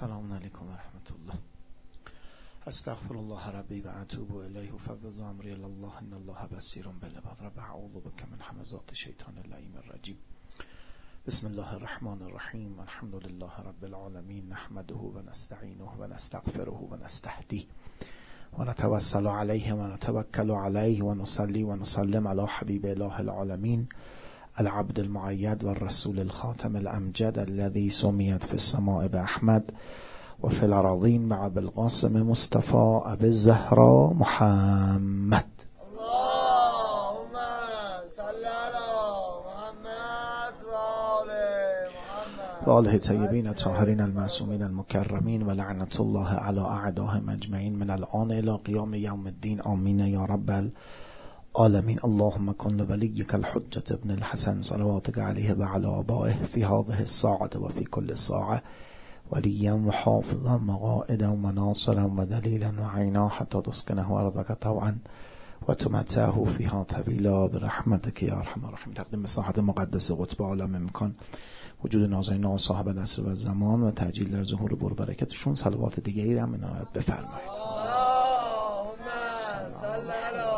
سلام علیکم و رحمت الله. استغفر الله ربی و اتوب الیه و فوض الله ان الله بصیر بالعباد. رب اعوذ بک من حمزات شیطان اللعین الرجیم. بسم الله الرحمن الرحیم. الحمد لله رب العالمین نحمده و نستعینه و نستغفره و نستهدیه. و نتوسل علیه و نتوکل علیه و نصلی و نسلم العبد المعيد والرسول الخاتم الأمجد الذي سميت في السماء بأحمد وفي الأراضين مع بالقاسم مصطفى أبي الزهراء محمد. اللهم صل على محمد وآله طيبين طاهرين المعصومين المكرمين ولعنة الله على أعدائهم أجمعين من الآن إلى قيام يوم الدين. آمين يا رب العالمين العالمین اللهم کن لولیک الحجة ابن الحسن صلواتك عليه وعلى آبائه في هذه الساعة وفي كل ساعة وليا وحافظا وقائدا وناصرا ودليلا وعينا حتى تسكنه أرضك طوعا وتمتعه فيها طويلا برحمتك يا ارحم الراحمين. تقدیم مساحت مقدس قطب عالم امکان. وجود نازنین و صاحب نصر و زمان و تعجیل در ظهور بر برکتشون. صلوات دیگری هم عنایت بفرمایید. اللهم صل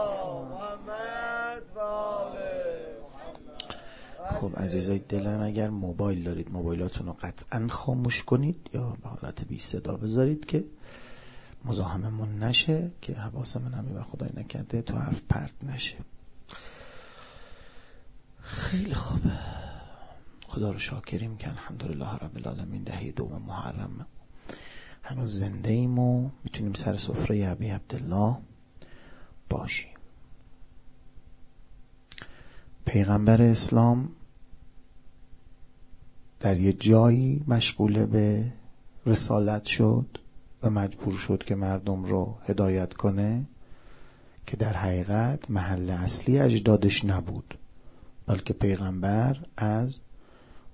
خب عزیزای دلم اگر موبایل دارید موبایلاتون رو قطعا خاموش کنید یا به حالت بی صدا بذارید که مزاحممون نشه که حواسمون همین و خدای نکرده تو حرف پرت نشه. خیلی خوبه خدا رو شاکریم که الحمدلله رب العالمین دهه دوم محرم. هنوز زنده ایم و می‌تونیم سر سفره ابی عبدالله باشیم. پیغمبر اسلام در یه جایی مشغول به رسالت شد و مجبور شد که مردم رو هدایت کنه که در حقیقت محل اصلی اجدادش نبود بلکه پیغمبر از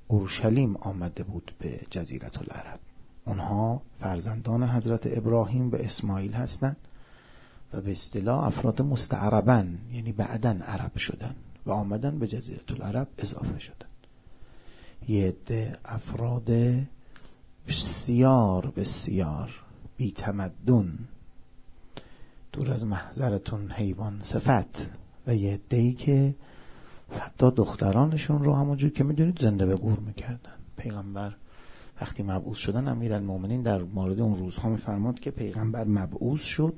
اورشلیم آمده بود به جزیرت العرب. اونها فرزندان حضرت ابراهیم و اسماعیل هستند و به اصطلاح افراد مستعربن یعنی بعدا عرب شدن و آمدن به جزیرت العرب اضافه شدن. یه عده افراد بسیار بسیار بی تمدن دور از محضرتون حیوان صفت. و یه عده که حتی دخترانشون رو همونجور که می‌دونید زنده به گور می‌کردن. پیغمبر وقتی مبعوث شدن امیر المومنین در مورد اون روزها میفرماد که پیغمبر مبعوث شد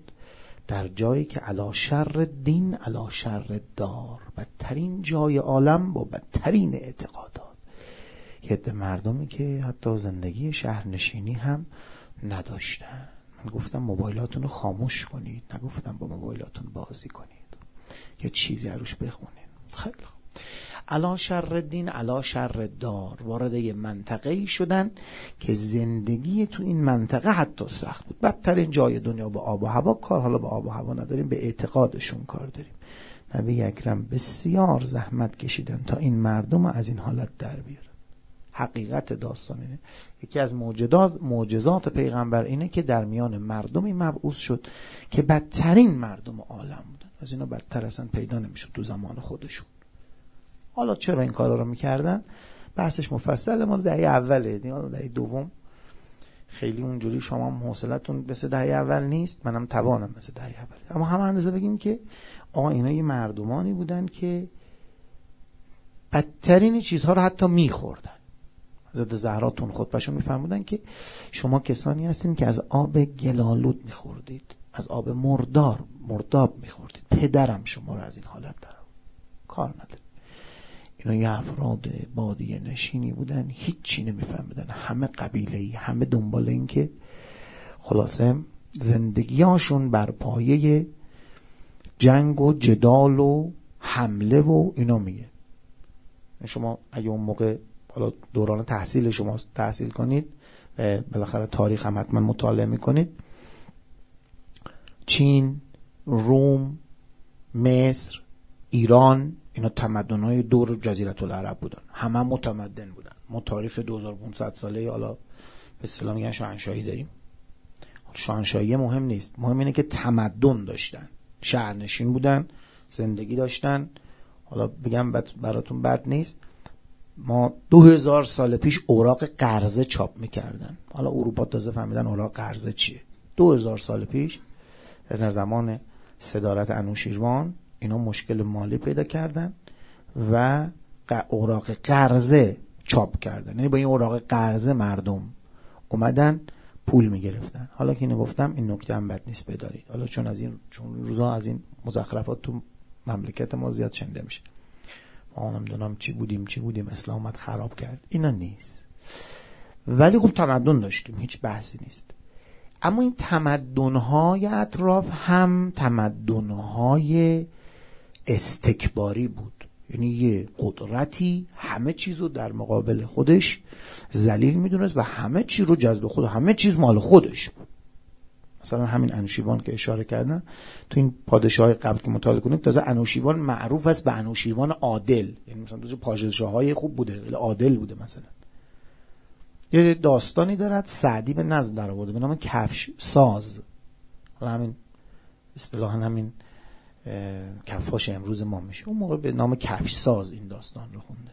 در جایی که علا شر دین علا شر دار بدترین جای عالم با بدترین اعتقادات. عده مردمی که حتی زندگی شهرنشینی هم نداشتن. من گفتم موبایلاتون رو خاموش کنید. نگفتم با موبایلاتون بازی کنید. یا چیزی عروش بخونید خیلی خوب. علا شر دین علا شر دار. وارد یه منطقه ای شدن که زندگی تو این منطقه حتی سخت بود. بدترین جای دنیا با آب و هوا. کار حالا با آب و هوا نداریم به اعتقادشون کار داریم. نبی اکرم بسیار زحمت کشیدن تا این مردم از این حالت در بیارن. حقیقت داستان اینه. یکی از معجزات پیغمبر اینه که در میان مردمی مبعوث شد که بدترین مردم عالم بودن. از اینا بدتر اصلا پیدا نمی‌شد تو زمان خودشون. حالا چرا این کارا رو می‌کردن؟ بحثش مفصل مال دهه اوله. دهه دوم. خیلی اونجوری شما هم حوصلتون مثل دهه اول نیست منم توانم مثل دهه اول اما هم اندازه بگیم که آقا اینا یه مردمانی بودن که بدترین چیزها رو حتی میخوردن. حضرت زهراتون خودبشون میفرمودن که شما کسانی هستین که از آب گلالود میخوردید از آب مردار مرداب میخوردید. پدرم شما رو از این حالت در کار ندارید. اینا یه افراد بادیه نشینی بودن هیچی نمیفهمیدن. همه قبیله ای همه دنبال این که خلاصه زندگیاشون بر پایه جنگ و جدال و حمله و اینا میگه. شما اگه اون موقع حالا دوران تحصیل شما تحصیل کنید بالاخره تاریخ هم حتما مطالعه می‌کنید. چین روم مصر ایران اینا تمدن های دور جزیرت العرب بودن. همه متمدن بودن. ما تاریخ 2500 ساله حالا به اصطلاح میگن شاهنشاهی داریم. شاهنشاهی مهم نیست. مهم اینه که تمدن داشتن. شهرنشین بودن زندگی داشتن. حالا بگم براتون بد نیست. ما دو هزار سال پیش اوراق قرضه چاپ می‌کردن. حالا اروپا تازه فهمیدن اوراق قرضه چیه. دو هزار سال پیش در زمان صدارت انوشیروان اینا مشکل مالی پیدا کردن و اوراق قرضه چاپ کردن. یعنی با این اوراق قرضه مردم اومدن پول می‌گرفتن. حالا که اینو گفتم این نکته هم بد نیست بدارید حالا چون از این چون روزا از این مزخرفات تو مملکت ما زیاد شنده میشه. ما نمی‌دونم چی بودیم چی بودیم. اسلام خراب کرد. اینا نیست. ولی خب تمدن داشتیم. هیچ بحثی نیست. اما این تمدنهای اطراف هم تمدنهای استکباری بود. یعنی یه قدرتی همه چیز رو در مقابل خودش زلیل می‌دونست و همه چیز رو جذب خود همه چیز مال خودش بود. مثلا همین انوشیوان که اشاره کردن تو این پادشاه قبل که مطالعه کنیم تازه انوشیوان معروف است به انوشیوان عادل. یعنی مثلا تو پادشاه های خوب بوده عادل بوده مثلا. یه داستانی دارد سعدی به نظم در آورده به نام کفش ساز. حالا همین اصطلاحا همین کفاش امروز ما میشه. اون موقع به نام کفش ساز این داستان رو خونده.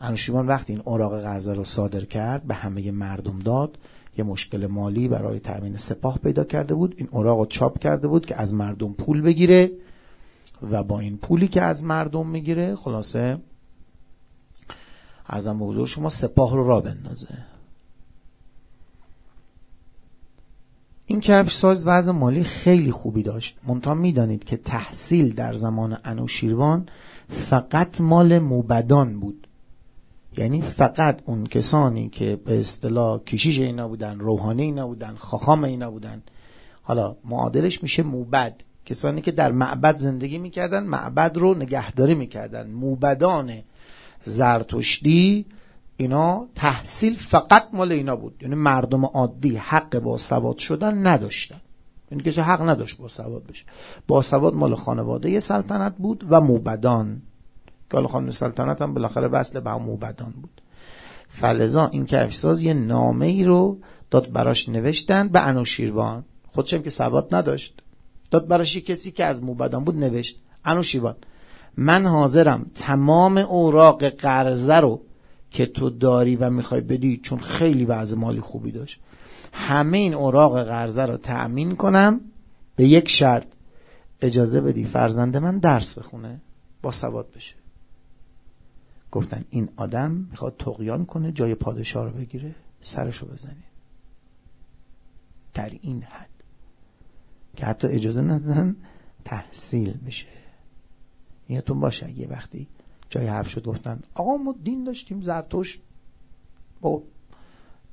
انوشیوان وقتی این اوراق قرضه رو صادر کرد به همه مردم داد. یه مشکل مالی برای تأمین سپاه پیدا کرده بود. این اوراق چاپ کرده بود که از مردم پول بگیره و با این پولی که از مردم می‌گیره خلاصه ارزم به حضور شما سپاه رو را بندازه. این کفش ساز وضع مالی خیلی خوبی داشت. منتها می‌دانید که تحصیل در زمان انوشیروان فقط مال موبدان بود. یعنی فقط اون کسانی که به اصطلاح کشیش اینا بودن روحانی اینا بودن خاخام اینا بودن. حالا معادلش میشه موبد. کسانی که در معبد زندگی می‌کردن معبد رو نگهداری می‌کردن. موبدان زرتشتی اینا تحصیل فقط مال اینا بود. یعنی مردم عادی حق با سواد شدن نداشتن. یعنی کسی حق نداشت با سواد بشه. با سواد مال خانواده سلطنت بود و موبدان. که حالا خانواده سلطنت هم بالاخره وصل به موبدان بود. فلزا این کفشساز یه نامه ای رو داد براش نوشتن به انوشیروان خودشم که سواد نداشت. داد براش کسی که از موبدان بود نوشت. انوشیروان من حاضرم تمام اوراق قرضه رو که تو داری و می‌خوای بدی چون خیلی وضع مالی خوبی داشت همه این اوراق قرضه رو تأمین کنم. به یک شرط اجازه بدی فرزند من درس بخونه با سواد بشه. گفتن این آدم می‌خواد تقیان کنه جای پادشاه رو بگیره سرشو بزنی در این حد که حتی اجازه ندادن تحصیل میشه یادتون باشه یه وقتی جای حرف شد گفتن آقا ما دین داشتیم زرتوش با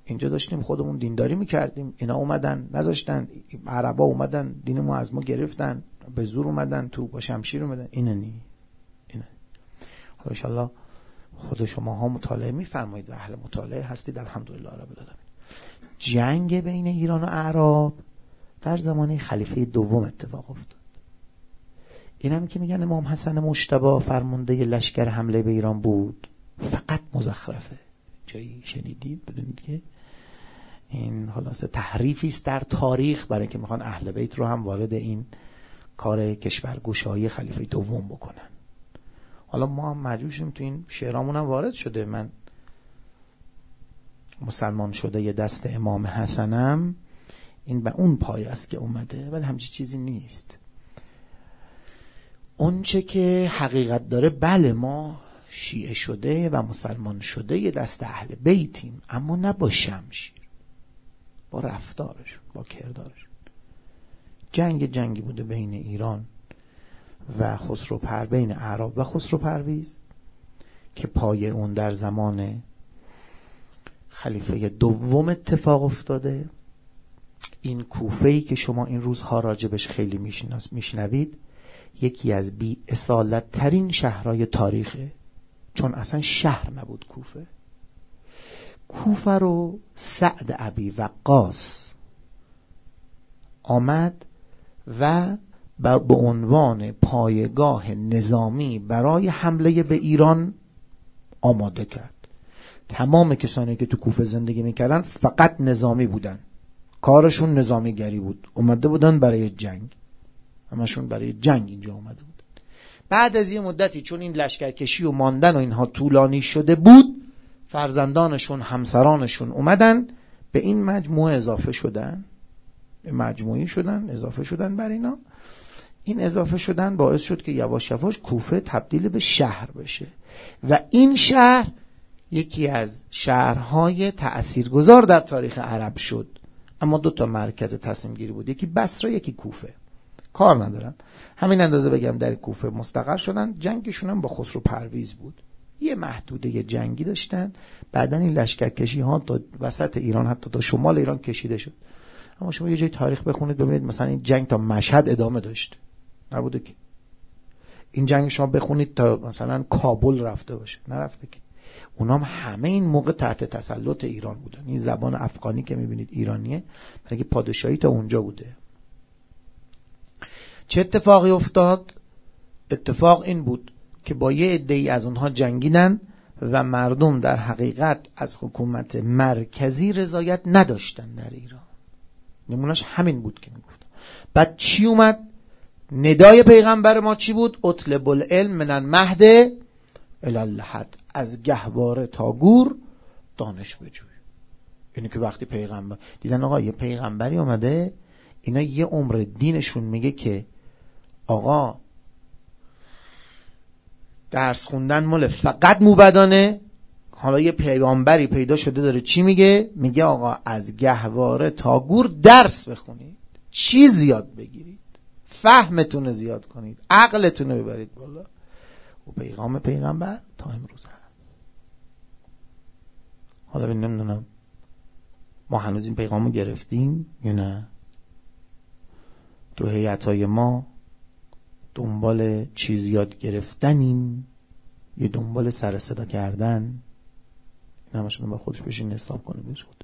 اینجا داشتیم خودمون دینداری می‌کردیم. اینا اومدن نذاشتن. عربا اومدن دین ما از ما گرفتن. به زور اومدن تو با شمشیر اومدن. اینه نی. اینه. حالا خود شما ها مطالعه میفرمایید و اهل مطالعه هستید. الحمدلله رب العالمین. جنگ بین ایران و اعراب در زمان خلیفه دوم اتفاق افتاد. این هم که میگن امام حسن مشتبا فرمانده لشکر حمله به ایران بود. فقط مزخرفه جایی شنیدید؟ بدونید که این خلاصه تحریفی است در تاریخ برای اینکه می‌خوان اهل بیت رو هم وارد این کار کشورگشایی خلیفه دوم بکنن. حالا ما هم مجبور تو این شعرامون هم وارد شده. من مسلمان شده یه دست امام حسنم. این به اون پای است که اومده ولی همچی چیزی نیست. اونچه که حقیقت داره بله ما شیعه شده و مسلمان شده یه دست اهل بیتیم اما نه با شمشیر با رفتارشون با کردارشون. جنگ جنگی بوده بین ایران و خسرو پر بین عرب و خسرو پرویز که پای اون در زمان خلیفه دوم اتفاق افتاده. این کوفه ای که شما این روزها راجبش خیلی میشنوید یکی از بی اصالت ترین شهرهای تاریخه. چون اصلا شهر نبود کوفه. کوفه رو سعد عبی وقاص آمد و به عنوان پایگاه نظامی برای حمله به ایران آماده کرد. تمام کسانی که تو کوفه زندگی می‌کردن فقط نظامی بودن. کارشون نظامیگری بود. اومده بودن برای جنگ. همشون برای جنگ اینجا اومده بود. بعد از یه مدتی چون این لشکرکشی و ماندن و اینها طولانی شده بود فرزندانشون همسرانشون اومدن به این مجموعه اضافه شدن. مجموعی شدن اضافه شدن بر اینا. این اضافه شدن باعث شد که یواش یواش کوفه تبدیل به شهر بشه. و این شهر یکی از شهرهای تأثیرگذار در تاریخ عرب شد. اما دو تا مرکز تصمیم گیری بود. یکی بصره یکی کوفه. کار ندارم. همین اندازه بگم در کوفه مستقر شدن. جنگشون هم با خسرو پرویز بود. یه محدوده جنگی داشتن. بعدا این لشکرکشی ها تا وسط ایران حتی تا شمال ایران کشیده شد. اما شما یه جای تاریخ بخونید ببینید مثلا این جنگ تا مشهد ادامه داشت. نبوده که. این جنگ شما بخونید تا مثلا کابل رفته باشه. نرفته که. اونام همه این موقع تحت تسلط ایران بودن. این زبان افغانی که می‌بینید ایرانیه برای پادشاهی تا اونجا بوده. چه اتفاقی افتاد؟ اتفاق این بود که با یه عده از اونها جنگیدن و مردم در حقیقت از حکومت مرکزی رضایت نداشتن در ایران. نمونش همین بود که می‌گفتم. بعد چی اومد؟ ندای پیغمبر ما چی بود؟ اطلب العلم من المهد الالحد از گهواره تا گور دانش بجوی. یعنی که وقتی پیغمبر دیدن آقا یه پیغمبری اومده اینا یه عمر دینشون میگه که آقا درس خوندن مال فقط موبدانه. حالا یه پیغمبری پیدا شده داره چی میگه؟ میگه آقا از گهواره تا گور درس بخونید. چی زیاد بگیرید. فهمتون زیاد کنید. عقلتون رو ببرید بالا. و پیغام پیغمبر تا امروز هست. حالا نمی‌دونم. ما هنوز این پیغام رو گرفتیم یا نه؟ تو هیئت های ما دنبال چیز یاد گرفتنیم؟ یه دنبال سر صدا کردن؟ این همش با خودش بشین حساب کنه بشود.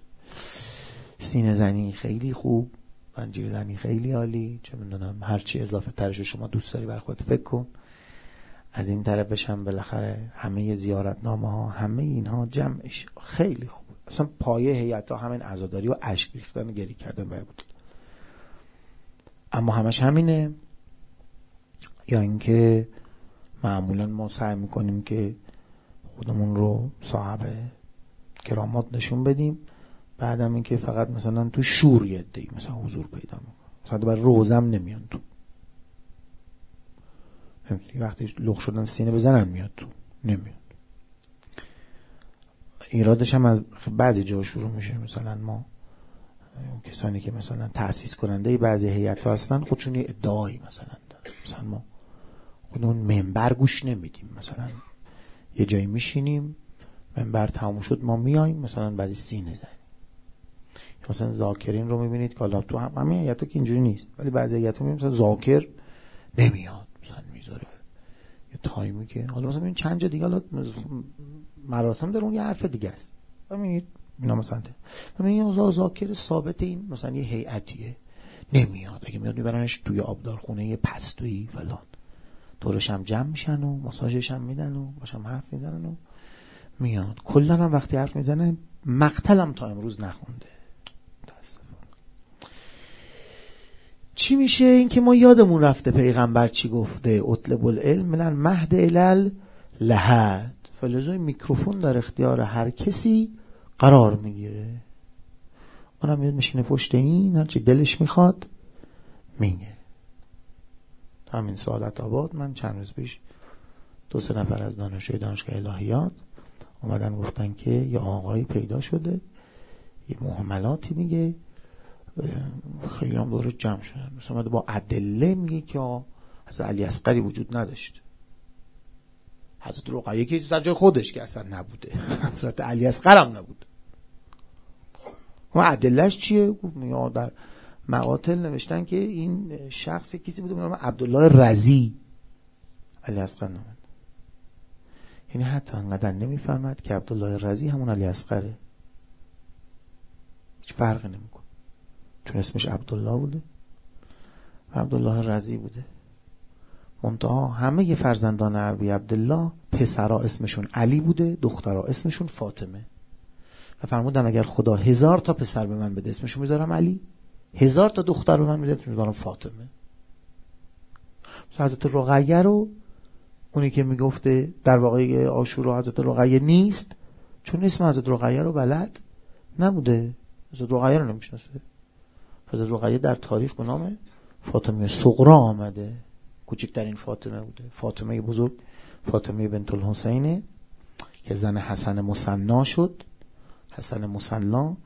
سینه زنی خیلی خوب. پنجیر زنی خیلی عالی چه می‌دونم هرچی اضافه ترش شما دوست داری بر خود فکر کن. از این طرفش هم بالاخره همه زیارتنامه ها همه اینها جمعش خیلی خوب. اصلا پایه هیئت ها همین عزاداری و اشک ریختن و گری کردن باید بود. اما همش همینه. یا اینکه معمولا ما سعی می‌کنیم که خودمون رو صاحب کرامات نشون بدیم. بعدم اینکه فقط مثلا تو شور یه مثلا حضور پیدا می‌کنه. مثلا بر روزم نمیان تو. وقتی لغ شدن سینه بزنن میاد تو. نمیاد. ایرادش هم از بعضی جا شروع میشه. مثلا ما اون کسانی که مثلا تأسیس کننده بعضی هیئت هستن خودشون یه ادعایی مثلا دارن. مثلا ما خودمون منبر گوش نمیدیم. مثلا یه جایی میشینیم منبر تموم شد ما میایم مثلا برای سینه زنیم مثلا زاکرین رو می‌بینید که حالا تو هم همین هیئت که اینجوری نیست. ولی بعضی هیئت ها مثلا زاکر نمیاد. مثلا می‌ذاره یه تایمی که حالا مثلا چند جا دیگه حالا مراسم داره اون یه حرف دیگه است. ببینید اینا مثلا ببینید زاکر ثابت این مثلا یه هیئتیه. نمیاد. اگه میاد میبرنش توی آبدارخونه پستویی فلان. دورش هم جمع میشن و ماساژش هم میدن و باشم حرف می‌زنن و میاد. کلا هم وقتی حرف می‌زنه مقتلم تا امروز نخونده. چی میشه اینکه ما یادمون رفته پیغمبر چی گفته؟ اطلب العلم من مهد علل لحد فلزای میکروفون در اختیار هر کسی قرار می‌گیره. اونم میاد میشینه پشت این هرچی دلش می‌خواد میگه همین سعادت آباد. من چند روز پیش دو سه نفر از دانشجوی دانشگاه الهیات اومدن گفتن که یه آقایی پیدا شده یه محملاتی میگه. خیلی هم دور جمع شدن مثلا با ادله میگه که از علی اسقری وجود نداشت. حضرت رقیه که در جای خودش که اصلا نبوده. حضرت علی اصغر هم نبود و ادلهش چیه؟ گفت در مقاتل نوشتن که این شخص کسی بوده نام عبدالله رزی علی اصغر نامد یعنی حتی انقدر نمی‌فهمد که عبدالله رزی همون علی اصغره هیچ فرقی نمیکن چون اسمش عبدالله بوده. و عبدالله رزی بوده. منتها همه فرزندان ابی عبدالله پسرا اسمشون علی بوده دخترا اسمشون فاطمه. و فرمودن اگر خدا هزار تا پسر به من بده اسمشون می‌ذارم علی. هزار تا دختر به من میده اسمشون می‌ذارم فاطمه. حضرت رقیه رو اونی که می‌گفته در واقع آشورا حضرت رقیه نیست چون اسم حضرت رقیه رو بلد نبوده. حضرت رقیه رو نمی‌شناسه. حضرت رقیه در تاریخ به نام فاطمه صغرا آمده. کوچکترین فاطمه بوده. فاطمه بزرگ فاطمه بنت الحسینه که زن حسن مصنا شد. حسن مصنا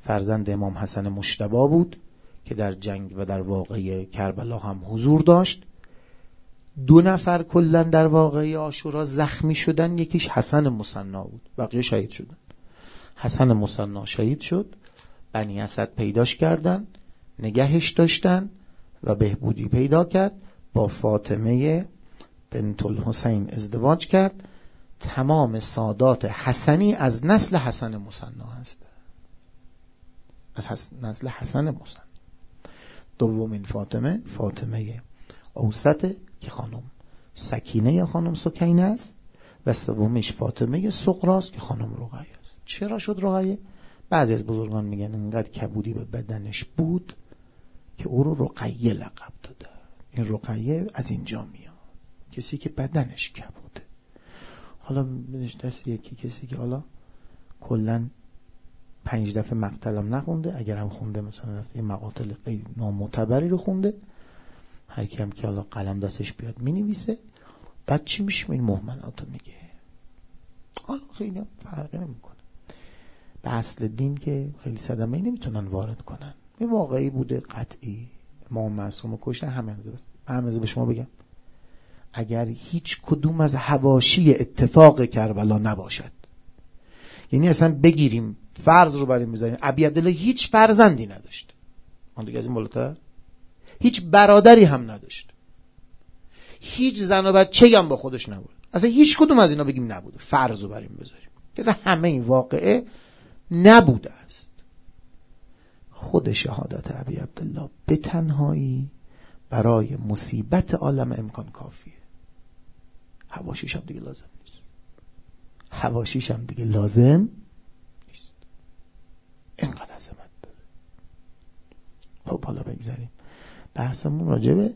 فرزند امام حسن مشتبا بود که در جنگ و در واقعه کربلا هم حضور داشت. دو نفر کلا در واقعه آشورا زخمی شدن. یکیش حسن مصنا بود. بقیه شهید شدن. حسن مصنا شهید شد. بنی اسد پیداش کردن. نگهش داشتن و بهبودی پیدا کرد با فاطمه بنت الحسین ازدواج کرد. تمام سادات حسنی از نسل حسن مصنا هست. از نسل حسن مصنا دومین فاطمه فاطمه اوسط که خانم سکینه خانم سکینه است و سومیش فاطمه سقراست که خانم رقیه است. چرا شد رقیه؟ بعضی از بزرگان میگن انقدر کبودی به بدنش بود که او رو رقیه لقب داده. این رقیه از اینجا میاد. کسی که بدنش کبوده. حالا دست یکی کسی که حالا کلا پنج دفعه مقتلم نخونده. اگر هم خونده مثلا رفته یه مقاتل غیر نامعتبری رو خونده. هر کی که حالا قلم دستش بیاد می نویسه بعد چی میشه؟ این مهمنات رو میگه. حالا خیلی فرقی نمی‌کنه. به اصل دین که خیلی صدمه نمی‌تونن وارد کنن. این واقعی بوده قطعی. ما معصوم کشتن همه همه به شما بگم. اگر هیچ کدوم از هواشی اتفاق کربلا نباشد. یعنی اصلا بگیریم فرض رو بریم بذاریم ابی عبدالله هیچ فرزندی نداشت. آن دیگه از این بالاتر. هیچ برادری هم نداشت. هیچ زن و بچه هم با خودش نبود. اصلا هیچ کدوم از اینا بگیم نبوده. فرض رو بریم بذاریم. که همه این واقعه نبوده. خود شهادت ابی عبدالله به تنهایی برای مصیبت عالم امکان کافیه. هواشیش هم دیگه لازم نیست. هواشیش هم دیگه لازم نیست. اینقدر عظمت داره. خب حالا بگذاریم. بحثمون راجبه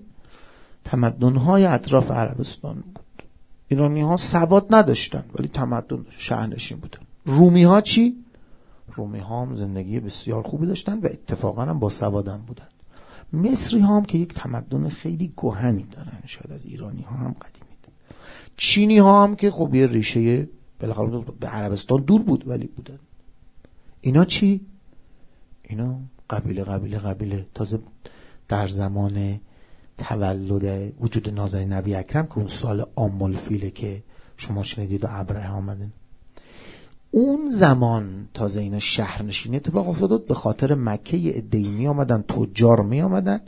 تمدنهای اطراف عربستان بود. ایرانی ها سواد نداشتن ولی تمدن شهرنشین بودن رومی ها چی؟ رومی ها هم زندگی بسیار خوبی داشتن و اتفاقا هم با سوادن بودن. مصری ها هم که یک تمدن خیلی گوهنی دارن شاید از ایرانی ها هم قدیمی چینی ها هم که خب یه ریشه به عربستان دور بود ولی بودن. اینا چی؟ اینا قبیله قبیله قبیله. تازه در زمان تولد وجود نازنین نبی اکرم که اون سال آمول فیله که شما شنیدید و ابره آمدن اون زمان تازه اینا شهرنشینی اتفاق افتاد به خاطر مکه ادهی می آمدن تجار می آمدن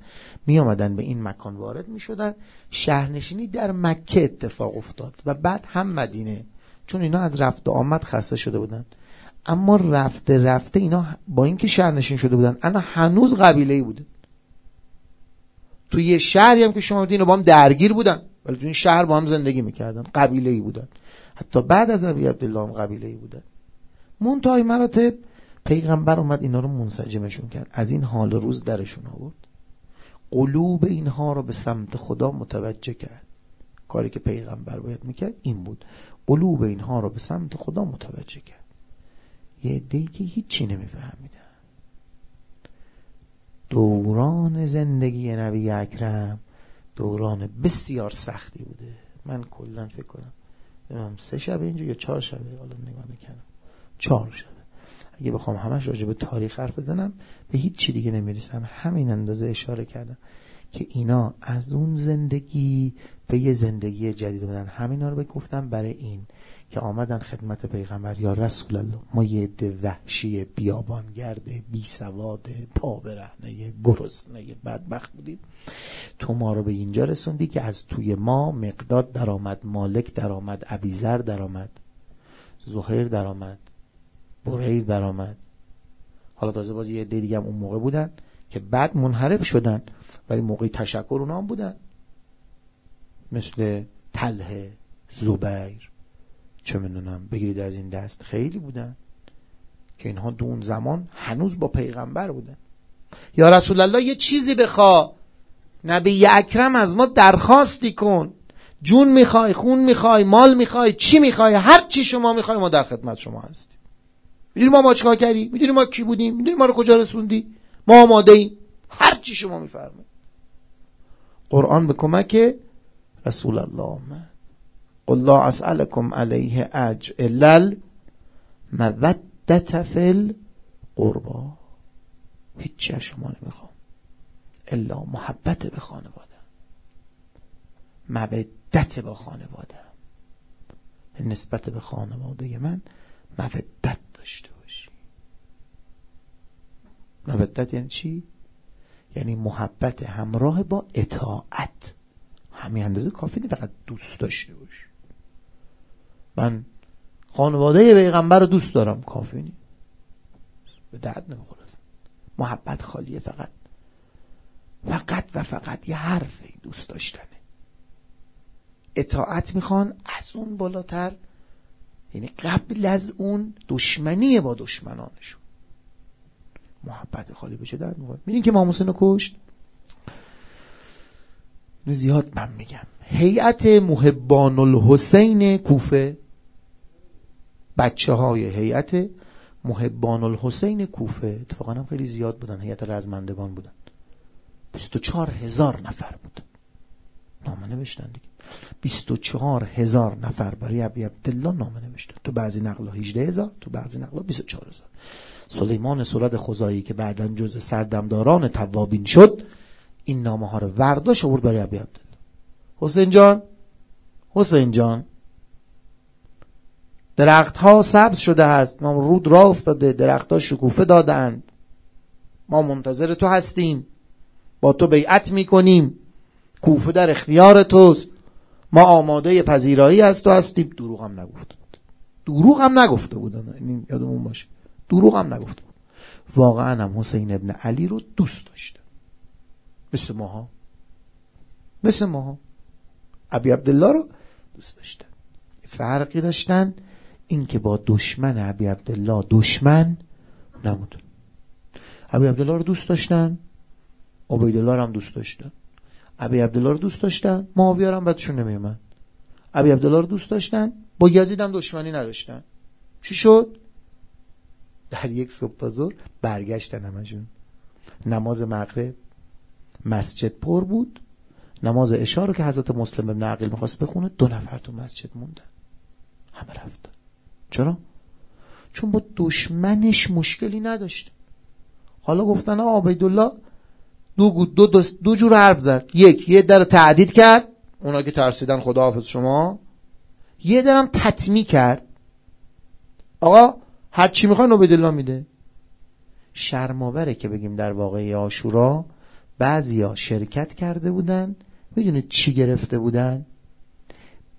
می آمدن به این مکان وارد می شدن شهرنشینی در مکه اتفاق افتاد و بعد هم مدینه. چون اینا از رفت آمد خسته شده بودن. اما رفته رفته اینا با اینکه شهرنشین شده بودن انا هنوز قبیله ای بودن. توی یه شهری هم که شما دیدین با هم درگیر بودن. ولی تو این شهر با هم زندگی می‌کردن. قبیله ای بودن. حتی بعد از ابی عبدالله هم قبیله ای بودن. منتهای مراتب پیغمبر اومد اینا رو منسجمشون کرد. از این حال روز درشون آورد. قلوب اینها رو به سمت خدا متوجه کرد. کاری که پیغمبر باید می‌کرد این بود. قلوب اینها رو به سمت خدا متوجه کرد. یه دی که هیچی نمیفهمیدن. دوران زندگی نبی اکرم دوران بسیار سختی بوده. من کلا فکر کنم سه شب اینجا یا چهار شبه حالا نگاه می‌کنم چهار شبه اگه بخوام همش راجع به تاریخ حرف بزنم به هیچ چی دیگه نمی‌رسم. همین اندازه اشاره کردم که اینا از اون زندگی به یه زندگی جدید بودن همینا رو گفتم برای این که آمدن خدمت پیغمبر یا رسول الله. ما یه عده وحشی بیابانگرد بی سواد پا برهنه گرسنه بدبخت بودیم. تو ما رو به اینجا رسوندی که از توی ما مقداد درآمد مالک درآمد ابیزر درآمد زهیر درآمد. بریر درآمد. حالا تازه باز یه دیگه هم اون موقع بودن که بعد منحرف شدن ولی موقعی تشکر اونا هم بودن. مثل تله زبیر چه می‌دونم بگیرید از این دست. خیلی بودن که اینها دون زمان هنوز با پیغمبر بودن. یا رسول الله یه چیزی بخوا. نبی اکرم از ما درخواستی کن. جون می‌خوای خون می‌خوای مال می‌خوای چی می‌خوای هر چی شما می‌خوای ما در خدمت شما هستیم. می‌دونی ما ما چیکار کردی؟ می‌دونی ما کی بودیم؟ می‌دونی ما رو کجا رسوندی؟ ما آماده ایم. هر چی شما میفرمایید. قرآن به کمک رسول الله آمد قل لا اسألكم علیه اجر الا مودت فی القربا. هیچی از شما نمی‌خوام. الا محبت به خانواده. مودت با خانواده. نسبت به خانواده من مودت. داشته باشی. مودت یعنی چی؟ یعنی محبت همراه با اطاعت. همین اندازه کافی نیست فقط دوست داشته باشی. من خانواده پیغمبر رو دوست دارم کافی نیست. به درد نمی‌خوره. محبت خالیه فقط. فقط و فقط یه حرف دوست داشتنه. اطاعت می‌خوان از اون بالاتر یعنی قبل از اون دشمنی با دشمنانشون. محبت خالی بشه در می‌خواد میدین که ماموسن رو کشت؟ زیاد من میگم. هیئت محبان الحسین کوفه بچه های هیئت محبان الحسین کوفه اتفاقا هم خیلی زیاد بودن. هیئت رزمندگان بودن. 24 هزار نفر بودن. نامه نوشتن دیگه. 24 هزار نفر برای ابی عبدالله نامه نوشتن. تو بعضی نقل 18 هزار تو بعضی نقل 24 هزار. سلیمان سورد خزایی که بعدا جز سردمداران توابین شد این نامه ها رو ورداش آورد برای ابی عبدالله. حسین جان حسین جان. درخت ها سبز شده هست ما رود را افتاده درخت ها شکوفه دادند ما منتظر تو هستیم. با تو بیعت می‌کنیم. کوفه در اختیار توست. ما آماده پذیرایی از تو هستیم. دروغ هم نگفته بود دروغ هم نگفته بودن این یادمون باشه. دروغ هم نگفته بود واقعا هم حسین ابن علی رو دوست داشته مثل ماها. مثل ماها. ابی عبدالله رو دوست داشتن فرقی داشتن اینکه با دشمن ابی عبدالله دشمن نبود. ابی عبدالله رو دوست داشتن. عبیدالله هم دوست داشتن. ابی عبدالله رو دوست داشتن؟ معاویه هم بدشون نمیومد. ابی عبدالله رو دوست داشتن؟ با یزید هم دشمنی نداشتن. چی شد؟ در یک صبح تا برگشتن همشون. نماز مغرب مسجد پر بود. نماز اشاره رو که حضرت مسلم ابن عقیل می‌خواست بخونه دو نفر تو مسجد موندن. همه رفتن. چرا؟ چون با دشمنش مشکلی نداشت حالا گفتن عبیدالله دو, دو, دو, دو جور حرف زد. یک یه در تعدید کرد. اونا که ترسیدن خدا حافظ شما. یه درم تطمی کرد. آقا هر چی می‌خوان عبیدالله میده. شرماوره که بگیم در واقعی آشورا بعضیا شرکت کرده بودن. می‌دونید چی گرفته بودن؟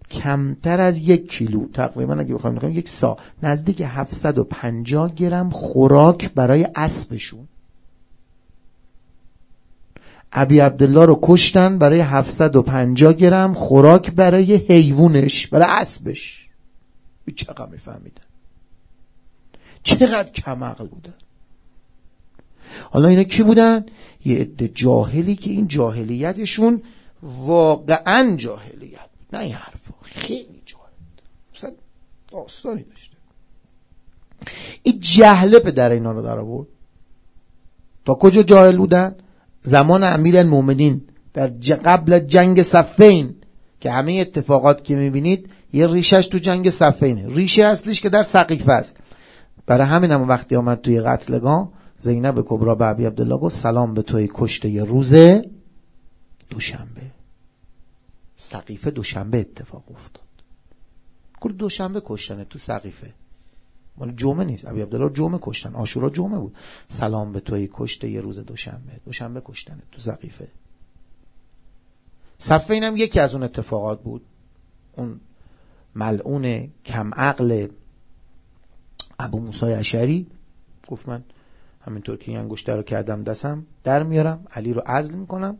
کمتر از یک کیلو. تقریبا اگه بخوایم یک سا. نزدیک 750 گرم خوراک برای اسبشون. ابی عبدالله رو کشتن برای 750 گرم خوراک برای حیوانش برای اسبش. چقدر میفهمیدن؟ چقدر کم عقل بودن؟ حالا اینا کی بودن؟ یه عده جاهلی که این جاهلیتشون واقعا جاهلیت نه این حرفا خیلی جاهل. داستانی داشته. این جهله پدر اینا رو در آورد. تا کجا جاهل بودن؟ زمان امیر المومنین در قبل جنگ صفین که همه اتفاقات که می‌بینید یه ریشش تو جنگ صفینه ریشه اصلیش که در سقیفه است. برای همین هم وقتی آمد توی قتلگاه زینب کبرا به عبی عبدالله گفت سلام به توی کشته یه روزه دوشنبه. سقیفه دوشنبه اتفاق افتاد. کل دوشنبه کشتنه تو سقیفه. مال جمعه نیست. ابی عبدالله جمعه کشتن. آشورا جمعه بود. سلام به توی کشته یه روز دوشنبه. دوشنبه کشتنه تو سقیفه صفه اینم یکی از اون اتفاقات بود. اون ملعون کم عقل ابو موسای اشری گفت من همینطور که این انگشتر رو کردم دستم در میارم علی رو عزل می‌کنم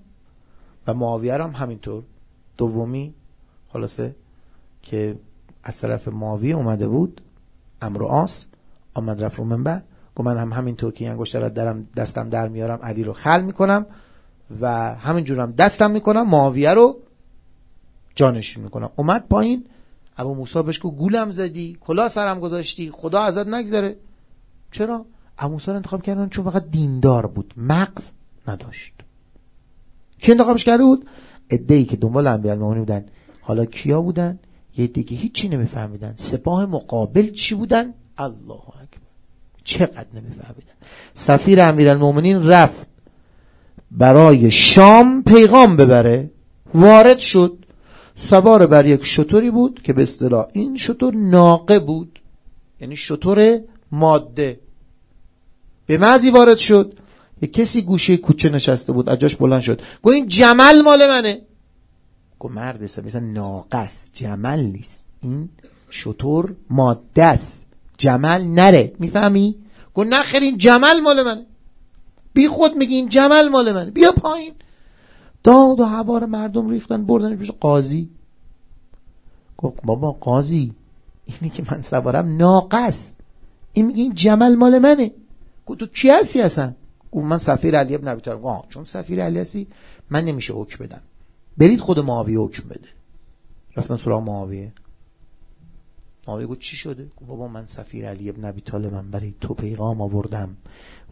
و معاویه هم همینطور. دومی خلاصه که از طرف معاویه اومده بود. امرو آس. آمد رفت رو منبر. گفت من هم همینطور که انگشتر درم دستم در میارم علی رو خل می‌کنم و همینجورم دستم می‌کنم معاویه رو جانشین می‌کنم. اومد پایین. ابو موسی بهش گفت گولم زدی کلا سرم گذاشتی خدا ازت نگذره. چرا؟ ابو موسی رو انتخاب کردن چون فقط دیندار بود مغز نداشت. کی انتخابش کرده بود؟ ای که دنبال امیرالمومنین بودن. حالا کیا بودن؟ یه دیگه هیچی نمیفهمیدن. سپاه مقابل چی بودن؟ الله اکبر. چقدر نمیفهمیدن. سفیر امیرالمومنین رفت. برای شام پیغام ببره. وارد شد. سوار بر یک شطوری بود که به اصطلاح این شطور ناقه بود. یعنی شطور ماده. به مزی وارد شد. یک کسی گوشه کوچه نشسته بود. اجاش بلند شد. گو این جمل مال منه. گو مرد است مثلا ناقص جمل نیست. این شطور ماده است. جمل نره. می‌فهمی؟ گو نخیر این جمل مال منه. بی خود میگی این جمل مال منه. بیا پایین. داد و هوار مردم ریختن بردن پیش قاضی. گفت بابا قاضی اینی که من سوارم ناقص. این میگه این جمل مال منه. گفت تو کی هستی اصلا؟ گفت من سفیر علی ابن ابی طالب. چون سفیر علی هستی من نمیشه حکم بدم. برید خود معاویه حکم بده. رفتن سراغ معاویه. معاویه گفت چی شده؟ گفت بابا من سفیر علی ابن ابی طالبم برای تو پیغام آوردم.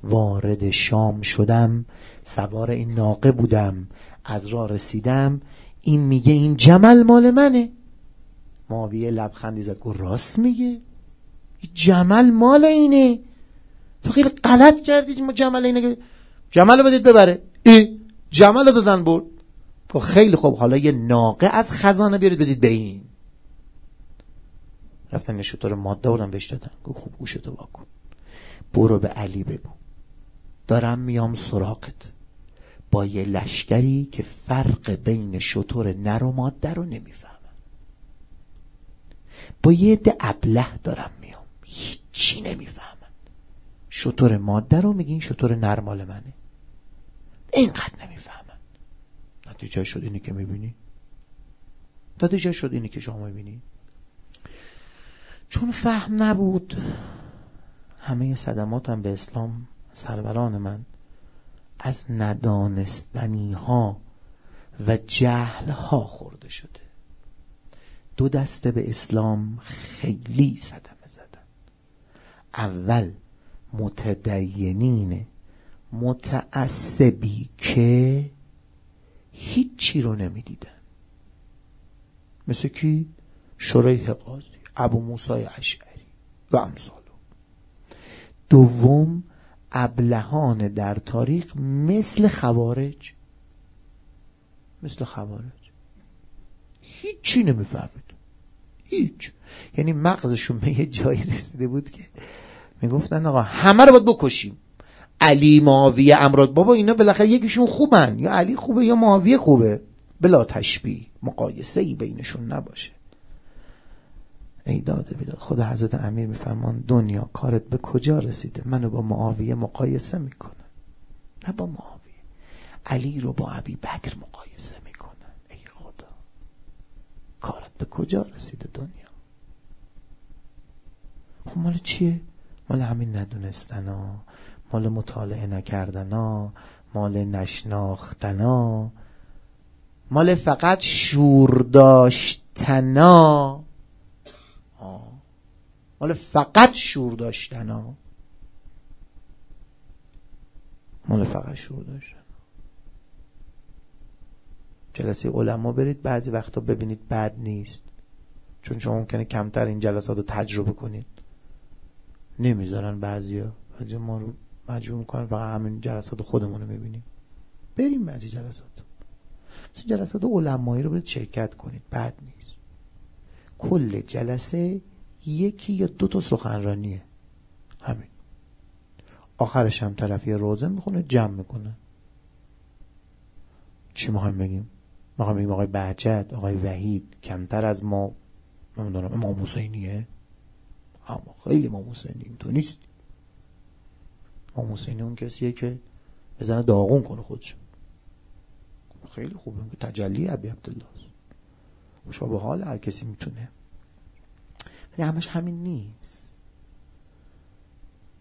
وارد شام شدم. سوار این ناقه بودم. از راه رسیدم. این میگه این جمل مال منه. معاویه لبخندی زد. گفت راست میگه. جمل مال اینه. تو خیلی غلط کردی جمل اینه جمل رو بدید ببره. ای جمل رو دادن برد. خب خیلی خوب. حالا یه ناقه از خزانه بیارید بدید به این. رفتن یه شطور ماده بودن بهش دادن گفت خوب گوشتو واکن برو به علی بگو. دارم میام سراغت. با یه لشکری که فرق بین شطور نر و ماده رو نمی‌فهمن با یه عده ابله دارم میام. هیچی نمی‌فهمن. شطور ماده رو میگین شطور نر مال منه. اینقدر نمی‌فهمن. نتیجه شد اینی که می‌بینی؟ نتیجه شد اینی که شما می‌بینی؟ چون فهم نبود. همه صدماتم به اسلام سروران من. از ندانستنی ها و جهل ها خورده شده. دو دسته به اسلام خیلی صدمه زدن. اول متدینین متعصبی که هیچی رو نمی‌دیدن. مثل کی؟ شریح قاضی ابو موسای اشعری و امثالو دوم ابلهان در تاریخ مثل خوارج. مثل خوارج. هیچی نمی‌فهمید. هیچ. یعنی مغزشون به یه جایی رسیده بود که می‌گفتن آقا همه رو باید بکشیم. علی معاویه امراد. بابا اینا بالاخره یکیشون خوبن. یا علی خوبه یا معاویه خوبه. بلا تشبیه. مقایسه ای بینشون نباشه. ای داده بیداد. خدا حضرت امیر میفرمان دنیا کارت به کجا رسیده؟ منو با معاویه مقایسه می‌کنن نه با معاویه. علی رو با ابی بکر مقایسه می‌کنن ای خدا. کارت به کجا رسیده دنیا؟ خب مال چیه؟ مال همین ندونستنا مال مطالعه نکردنا مال نشناختنا مال فقط شور داشتنا. مال فقط شور داشتن ها مال فقط شور داشتن جلسه علما برید بعضی وقتا ببینید بد نیست. چون شما ممکنه کمتر این جلسات رو تجربه کنید. نمی‌ذارن بعضیا. بعضی ما رو مجبور می‌کنن فقط همین جلسات خودمون رو ببینیم. بریم بعضی جلسات. مثل جلسات علمایی رو برید شرکت کنید. بد نیست. کل جلسه یکی یا دو تا سخنرانیه. همین. آخرش هم طرف یه روزه می‌خونه جمع می‌کنه. چی هم بگیم؟ ما بگیم آقای بهجت آقای وحید کمتر از ما نمی‌دونم امام حسینیه؟ اما خیلی امام حسینی تو نیست. امام اون کسیه که بزنه داغون کنه خودشو. خیلی خوبه تجلی عبی عبدالله شما به حال هر کسی می‌تونه. ولی همش همین نیست.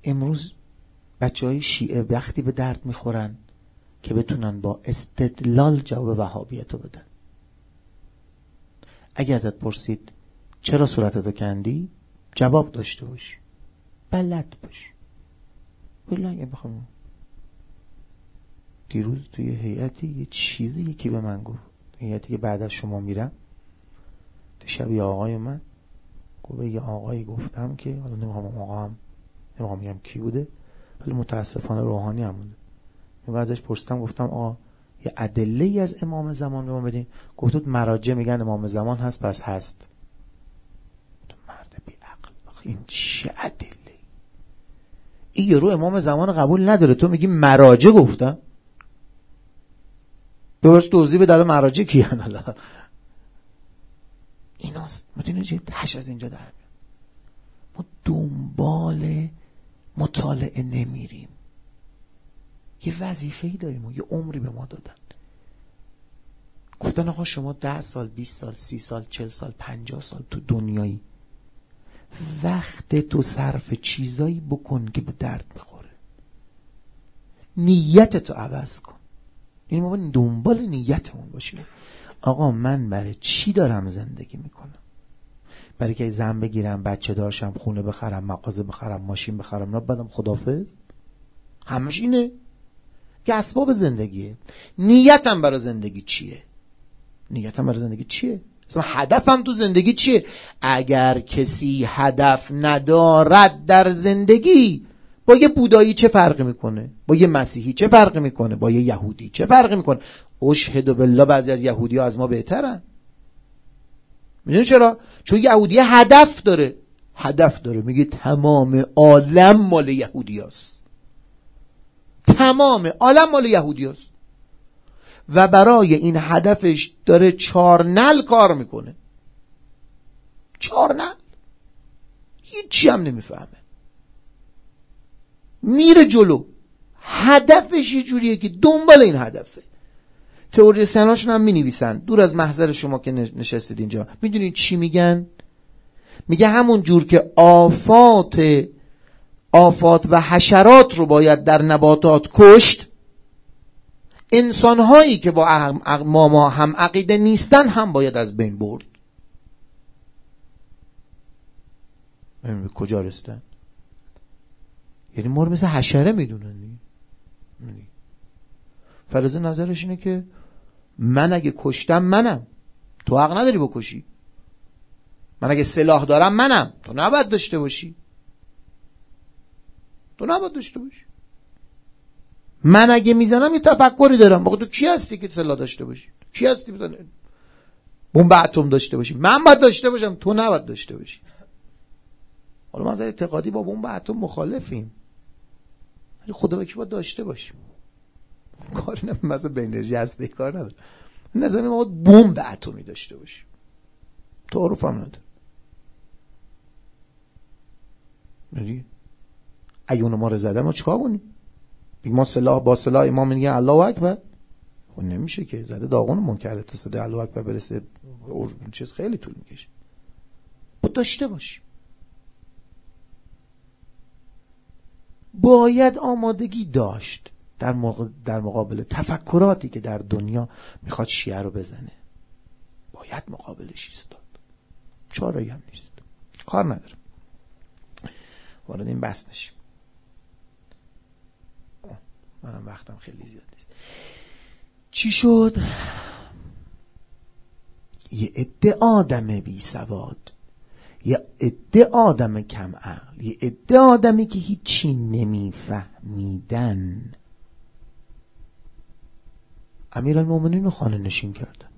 امروز بچه های شیعه وقتی به درد می‌خورن که بتونن با استدلال جواب وهابیت رو بدن. اگه ازت پرسید چرا صورتتو کندی؟ جواب داشته باش. بلد باش. بله اگه بخوام دیروز توی هیئتی یه چیزی یکی به من گفت. هیئتی که بعد از شما میرم. شب یه آقای من گفت یه آقایی گفتم که حالا نمی‌خوام آقا هم نمی‌خوام میگم کی بوده ولی متاسفانه روحانی هم بوده. میگم ازش پرسیدم گفتم آقا یه ادله ای از امام زمان به ما بدین. گفتود مراجع میگن امام زمان هست پس هست. مرد بی عقل این چه ادله؟ این یه رو امام زمان قبول نداره. تو میگی مراجع گفتم ببرش توضیح به در مراجع کیان حالا ایناست. می‌دونی چه هش از اینجا در ما دنبال مطالعه نمیریم. یه وظیفه ای داریم و یه عمری به ما دادن. گفتن آقا شما ده سال 20 سال سی سال چل سال پنجاه سال تو دنیایی. وقت تو صرف چیزایی بکن که به درد می‌خوره. نیت تو عوض کن. این ما دنبال نیتمون باشیم آقا من برای چی دارم زندگی می‌کنم؟ برای که زن بگیرم بچه دارشم خونه بخرم مغازه بخرم ماشین بخرم نه بدم خدافز همش اینه. که اسباب زندگیه. نیتم برای زندگی چیه؟ نیتم برای زندگی چیه؟ اصلا هدفم تو زندگی چیه؟ اگر کسی هدف ندارد در زندگی با یه بودایی چه فرقی می‌کنه؟ با یه مسیحی چه فرقی می‌کنه؟ با یه یهودی چه فرقی می‌کنه؟ اشهد بالله بعضی از یهودی ها از ما بهترن. می‌دونی چرا؟ چون یهودی هدف داره. هدف داره. میگه تمام عالم مال یهودی هست. تمام عالم مال یهودی هست. و برای این هدفش داره چارنل کار می‌کنه. چارنل هیچی هم نمی‌فهمه. میره جلو. هدفش یه جوریه که دنبال این هدفه. تئوری سناشون هم می نویسن دور از محضر شما که نشستید اینجا. می‌دونید چی میگن؟ میگه همون جور که آفات آفات و حشرات رو باید در نباتات کشت انسانهایی که با ما ما هم عقیده نیستن هم باید از بین برد. کجا رستن یعنی ما رو مثل حشره می‌دونن. فرض نظرش اینه که من اگه کشتم منم. تو حق نداری بکشی. من اگه سلاح دارم منم. تو نباید داشته باشی. تو نباید داشته باشی. من اگه می‌زنم یه تفکری دارم. بگو تو کی هستی که سلاح داشته باشی؟ کی هستی بزنه بمب اتم داشته باشی. من باید داشته باشم تو نباید داشته باشی. حالا ما از اعتقادی با بمب اتم مخالفیم. ولی خدا باید داشته باشیم؟ کاری نه مثلا به انرژی هسته کار نداره نظر ما باید بمب اتمی داشته باشیم. تعارف هم نداره اگه اونو ما رو زده ما چیکار کنیم؟ ما سلاح با سلاح امام میگه الله اکبر. خب نمیشه که زده داغون منکر تا صدای الله اکبر برسه. چیز خیلی طول می‌کشه. با داشته باشیم باید آمادگی داشت در, در مقابل تفکراتی که در دنیا می‌خواد شیعه رو بزنه. باید مقابلش ایستاد. چاره هم نیست. کار نداره وارد این بحث نشیم. منم وقتم خیلی زیاد نیست. چی شد؟ یه عده آدم بی سواد یه عده آدم کم عقل یه عده آدمی که هیچی نمیفهمیدن. امیر المومنین رو خانه نشین کردن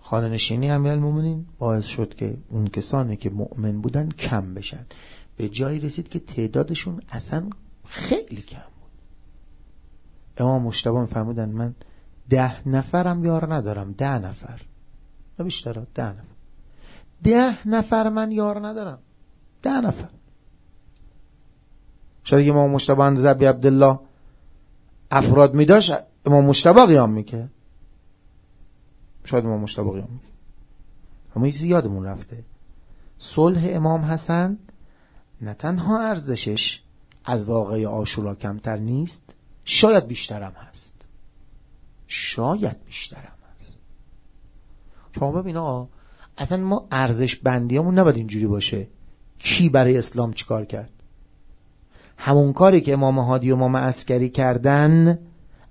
خانه نشینی امیر المومنین باعث شد که اون کسانی که مؤمن بودن کم بشن. به جایی رسید که تعدادشون اصلا خیلی کم. امام مشتبه میفرمودن من ده نفرم یار ندارم. ده نفر. نه بیشتر ده نفر. ده نفر من یار ندارم. ده نفر. شاید امام مشتبه اندازه عبدالله افراد می داشت امام مشتبه قیام می‌کرد؟ شاید امام مشتبه قیام می‌کرد. اما چیزی یادمون رفته. صلح امام حسن نه تنها ارزشش از واقعی آشورا کمتر نیست شاید بیشترم هست. شاید بیشترم هست. شما ببین آقا اصلا ما ارزش بندیامون نباید اینجوری باشه. کی برای اسلام چیکار کرد؟ همون کاری که امام هادی و امام عسکری کردن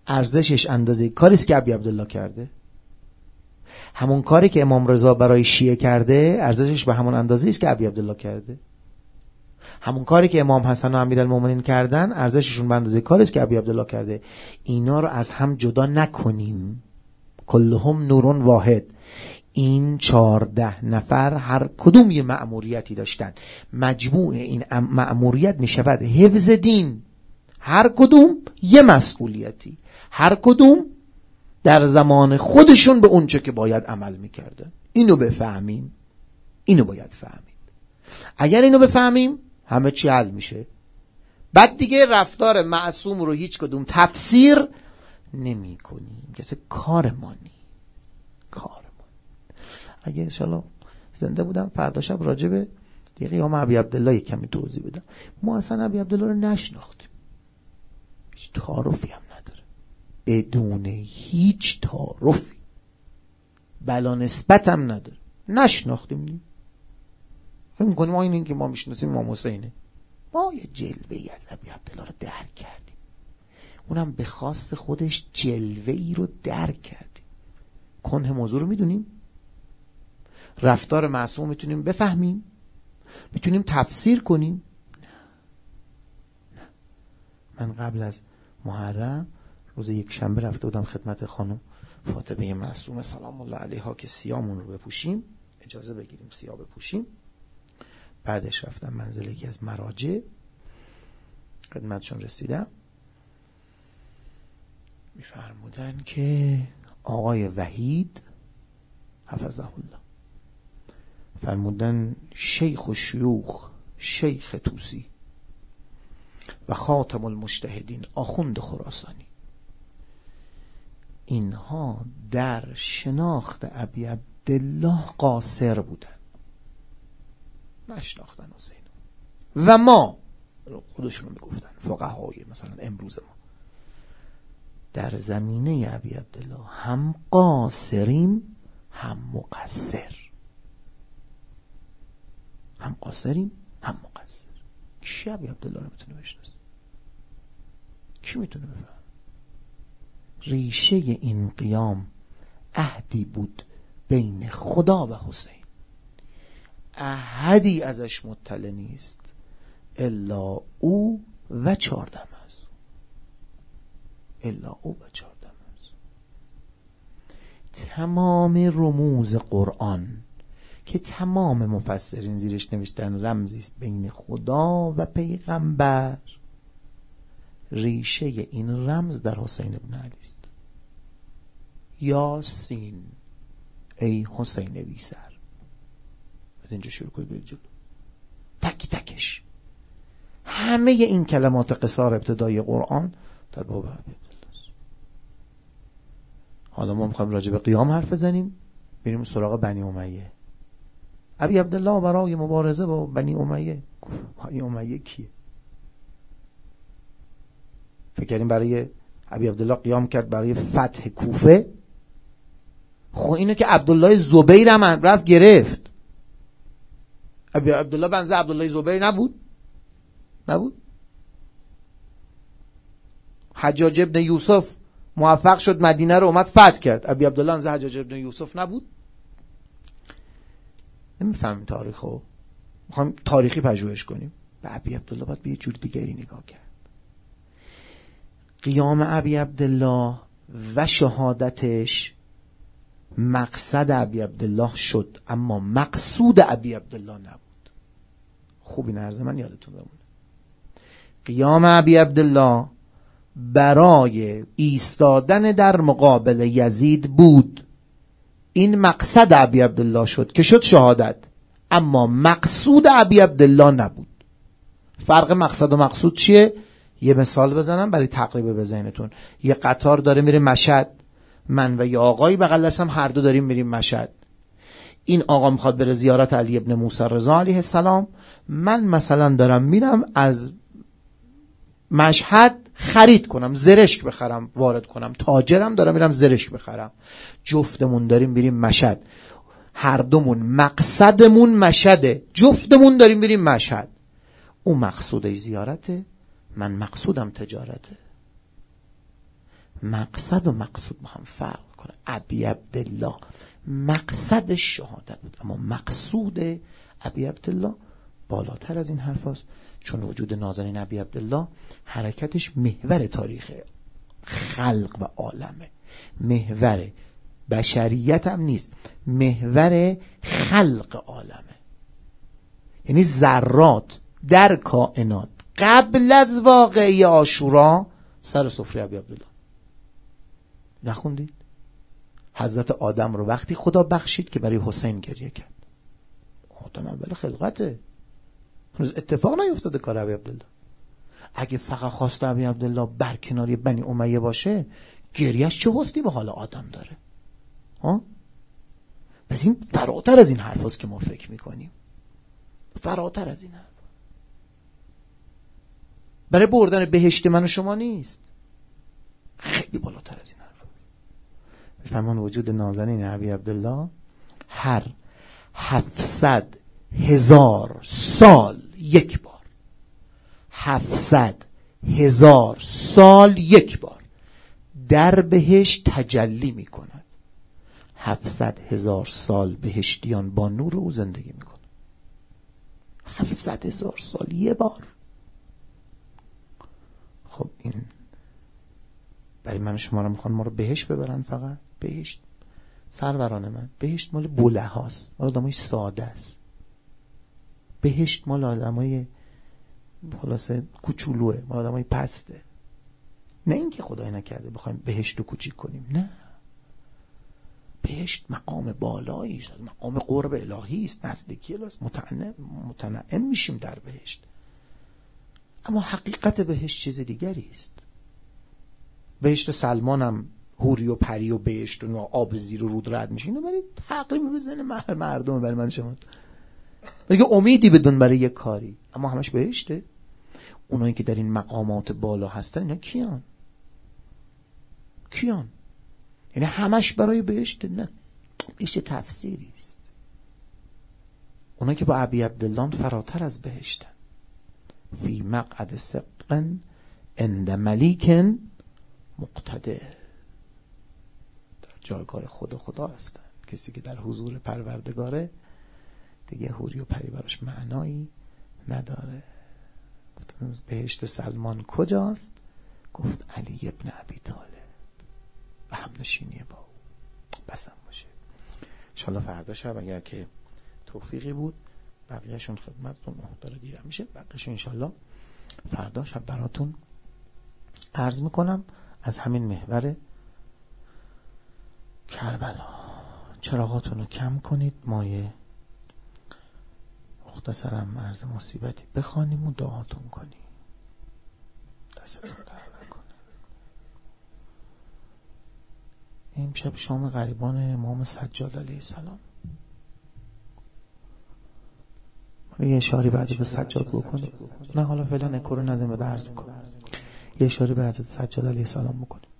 ارزشش اندازه کاری که ابی عبدالله کرده. همون کاری که امام رضا برای شیعه کرده ارزشش به همون اندازه است که ابی عبدالله کرده. همون کاری که امام حسن و امیرالمومنین کردن ارزششون به اندازه کاری که ابی عبدالله کرده. اینا رو از هم جدا نکنیم. کلهم نورون واحد. این چهارده نفر هر کدوم یه مأموریتی داشتن. مجموع این مأموریت می شود حفظ دین. هر کدوم یه مسئولیتی. هر کدوم در زمان خودشون به اونچه که باید عمل می‌کردن. اینو بفهمیم. اینو باید فهمید اگر اینو بفهمیم همه چی حل میشه. بعد دیگه رفتار معصوم رو هیچ کدوم تفسیر نمی کنیم کسی کار مانی کار اگه انشالله زنده بودم فردا شب راجع به دیگه قیام عبی عبدالله کمی توضیح بدم. ما اصلا عبی عبدالله رو نشناختیم. هیچ تعارفی هم نداره. بدون هیچ تعارفی. بلا نسبت هم نداره. نشناختیم. فکر می‌کنیم ما این که ما می‌شناسیم ما حسینه. ما یه جلوه ای از عبی عبدالله رو درک کردیم. اونم به خواست خودش جلوه ای رو درک کردیم. کنه موضوع رو می‌دونیم. رفتار معصوم می‌تونیم بفهمیم. می‌تونیم تفسیر کنیم. من قبل از محرم روز یک شنبه رفته بودم خدمت خانم فاطمه معصوم. سلام الله علیها که سیامون رو بپوشیم. اجازه بگیریم سیاه بپوشیم. بعدش رفتم منزل یکی از مراجع. خدمتشون رسیدم. میفرمودن که آقای وحید حفظه الله. فرمودن شیخ و شیوخ شیخ توسی و خاتم المجتهدین آخوند خراسانی. اینها در شناخت ابی عبدالله قاصر بودن نشناختن حسین. و ما خودشون می‌گفتن فقهای مثلا امروز ما. در زمینه ابی عبدالله هم قاصریم هم مقصر. هم قاصریم هم مقصر. کی ابی عبدالله رو می‌تونه بشناسه؟ کی می‌تونه بفهم ریشه این قیام عهدی بود بین خدا و حسین. احدی ازش مطلع نیست الا او و چهاردم از الا او و چهاردم از تمام رموز قرآن که تمام مفسرین زیرش نوشتن رمزی است بین خدا و پیغمبر ریشه این رمز در حسین ابن علی است. یاسین ای حسین ویسر از اینجا شروع کنید برید جلو. تک تکش. همه این کلمات قصار ابتدای قرآن در باب حالا ما می‌خوایم راجع به قیام حرف بزنیم بریم سراغ بنی امیه. ابی عبدالله برای مبارزه با بنی امیه. بنی امیه کیه؟ فکر کردیم برای ابی عبدالله قیام کرد برای فتح کوفه. خب اینه که عبدالله زبیر هم رفت گرفت. ابی عبدالله بنزه عبدالله زبیر نبود؟ نبود؟ حجاج ابن یوسف موفق شد مدینه رو اومد فتح کرد. ابی عبدالله بنزه حجاج ابن یوسف نبود؟ نمی‌فهمیم تاریخو. می‌خوایم تاریخی پژوهش کنیم. به ابی عبدالله باید به یه جور دیگری نگاه کرد. قیام ابی عبدالله و شهادتش مقصد ابی عبدالله شد اما مقصود ابی عبدالله نبود. خوب این عرض من یادتون بمونه. قیام ابی عبدالله برای ایستادن در مقابل یزید بود. این مقصد ابی عبدالله شد که شد شهادت. اما مقصود ابی عبدالله نبود. فرق مقصد و مقصود چیه؟ یه مثال بزنم برای تقریب به ذهنتون. یه قطار داره میره مشد من و یه آقایی بغل هم هر دو داریم میریم مشد این آقا می‌خواد بره زیارت علی ابن موسی رضا علیه السلام من مثلا دارم میرم از مشهد خرید کنم زرشک بخرم وارد کنم. تاجرم دارم میرم زرشک بخرم. جفتمون داریم میریم مشهد. هر دومون مقصدمون مشهده. جفتمون داریم میریم مشهد. او مقصودش زیارته من مقصودم تجارته. مقصد و مقصود با هم فرق کنه ابی عبدالله. مقصد شهادت بود. اما مقصود ابی عبدالله بالاتر از این حرف هست چون وجود نازنین ابی عبدالله حرکتش محور تاریخ خلق و عالمه. محور بشریت هم نیست. محور خلق عالمه. یعنی ذرات در کائنات قبل از واقعی آشورا سر سفره ابی عبدالله. نخوندید؟ حضرت آدم رو وقتی خدا بخشید که برای حسین گریه کرد. آدم اول خلقته. اتفاق نیفتاده کار ابی عبدالله. اگه فقط خواست ابی عبدالله برکناری بنی امیه باشه گریهش چه حسنی به حال آدم داره؟ ها؟ پس این فراتر از این حرف که ما فکر می‌کنیم. فراتر از این حرف. برای بردن بهشت من و شما نیست. خیلی بالاتر از این فرمان وجود نازنین عبی عبدالله هر هفتصد هزار سال یک بار. هفتصد هزار سال یک بار. در بهش تجلی می کند هفتصد هزار سال بهشتیان با نور او زندگی می کند هفتصد هزار سال یه بار. خب این برای من شما رو می‌خوان ما رو بهش ببرن فقط؟ بهشت. سروران من. بهشت مال بوله هاست مال آدمای ساده است. بهشت مال آدمای خلاصه کوچولوه. مال آدمای پسته. نه اینکه خدای نکرده بخوایم بهشت رو کوچیک کنیم. نه. بهشت مقام بالایی است. مقام قرب الهی است. نزدیکی متنعم متنعم میشیم در بهشت. اما حقیقت بهشت چیز دیگری است. بهشت سلمانم هوری و پری و بهشت و آب زیر و رود رد میشه. برای تقریب بزنه مردم برای من شما. برای امیدی بدون برای یک کاری. اما همش بهشته. اونایی که در این مقامات بالا هستن اینا کیان؟ کیان؟ یعنی همش برای بهشت نه. بهشت تفسیری است. اونایی که با ابی عبدالله فراتر از بهشتن. فی مقعد سقن اند ملیکن مقتده جایگاه خدا خدا هستن کسی که در حضور پروردگاره دیگه هوری و پری براش معنایی نداره. گفتن بهشت سلمان کجاست؟ گفت علی ابن ابی طالب. و هم نشینی با او. بسم باشه. انشالله فردا شب اگر که توفیقی بود بقیهشون خدمتتون داره دیرم میشه. بقیهشون انشالله فردا شب براتون عرض می‌کنم. از همین محور کربلا. چراغاتون رو کم کنید مایه مختصرم مرز مصیبتی. بخوانیم و دعاتون کنیم. دستتون در این شب شام غریبان امام سجاد علیه السلام. یه اشاری به حضرت سجاد بکنیم. نه حالا فعلا اکو رو نزیم به درس بکنیم یه اشاری به حضرت سجاد علیه السلام بکنیم.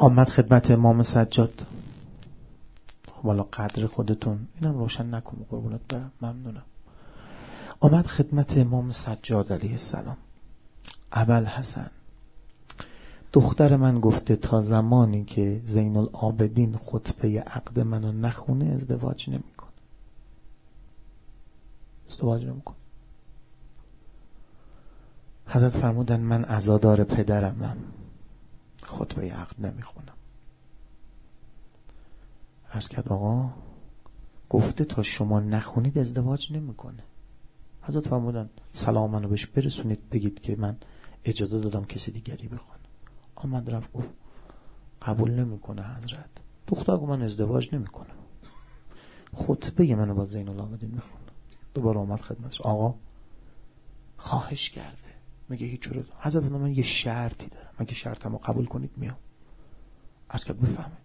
آمد خدمت امام سجاد. خب حالا قدر خودتون اینم روشن نکن قربونت برم ممنونم. آمد خدمت امام سجاد علیه السلام. اول حسن دختر من گفته تا زمانی که زین العابدین خطبه عقد منو نخونه ازدواج نمیکن ازدواج نمیکن حضرت فرمودن من عزادار پدرمم. خطبه عقد نمی‌خونم. ارز کرد آقا گفته تا شما نخونید ازدواج نمی‌کنه. حضرت فرمودن سلام منو بهش برسونید بگید که من اجازه دادم کسی دیگری بخوان آمد رفت گفت قبول نمی‌کنه حضرت. دختر گفت من ازدواج نمی‌کنم. خطبه منو با زین العابدین می‌خونه. دوباره آمد خدمتش. آقا خواهش کرده میگه هیچ رو حضرت من یه شرطی دارم اگه شرطمو قبول کنید میام. از که بفهمه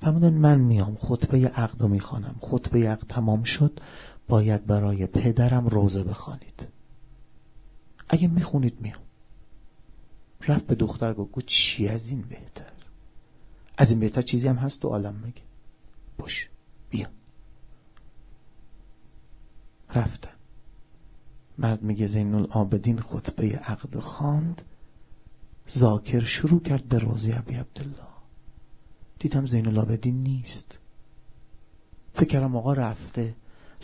فرمودن من میام. خطبه عقد می‌خوانم. خطبه عقد تمام شد. باید برای پدرم روزه بخوانید. اگه می‌خونید میام. رفت به دختر گفت چی از این بهتر؟ از این بهتر چیزی هم هست تو عالم میگه باش بیا. رفتن. مرد میگه زین العابدین خطبه عقد خواند. زاکر شروع کرد به روزی ابی عبدالله. دیدم زین العابدین نیست. فکر کردم آقا رفته.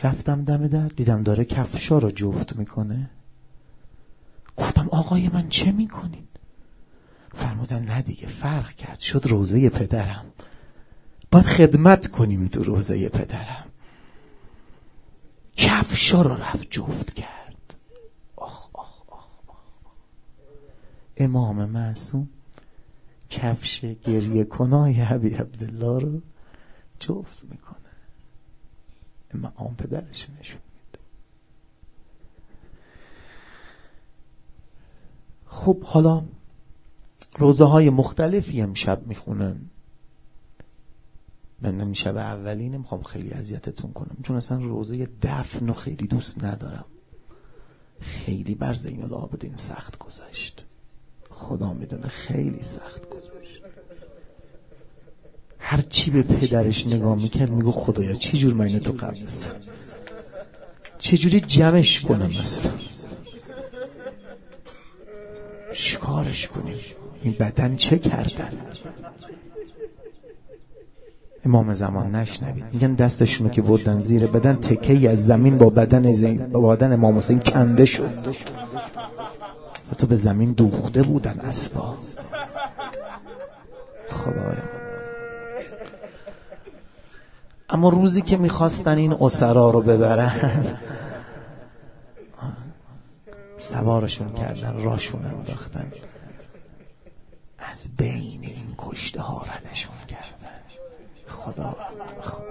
رفتم دم در دیدم داره کفشا رو جفت می‌کنه. گفتم آقای من چه می‌کنین؟ فرمودن نه دیگه فرق کرد. شد روزه پدرم. باید خدمت کنیم تو روزه پدرم. کفشا رو رفت جفت کرد آخ آخ آخ آخ امام معصوم کفش گریه کنای حبی عبدالله رو جفت می‌کنه. مقام پدرش نشون میده. خب حالا روزه های مختلفی شب می‌خونن. من این شب اولی نمی‌خوام خیلی اذیتتون کنم. چون اصلا روزه دفن رو خیلی دوست ندارم. خیلی بر زین العابدین سخت گذشت. خدا می‌دونه خیلی سخت گذشت هر چی به پدرش نگاه می‌کرد میگو خدایا چی جور من تو قبل چه جوری جمعش کنم اصلا؟ شکارش کنیم؟ این بدن چه کردن؟ امام زمان نشنوید. میگن دستشونو که بردن زیر بدن تکه از زمین با بدن زین با بدن امام حسین کنده شد. تو به زمین دوخته بودن اسبا. خدایا اما روزی که می‌خواستن این اسرا رو ببرن سوارشون کردن راشون انداختن. از بین این کشته ها ردشون کردن. خدا خدا.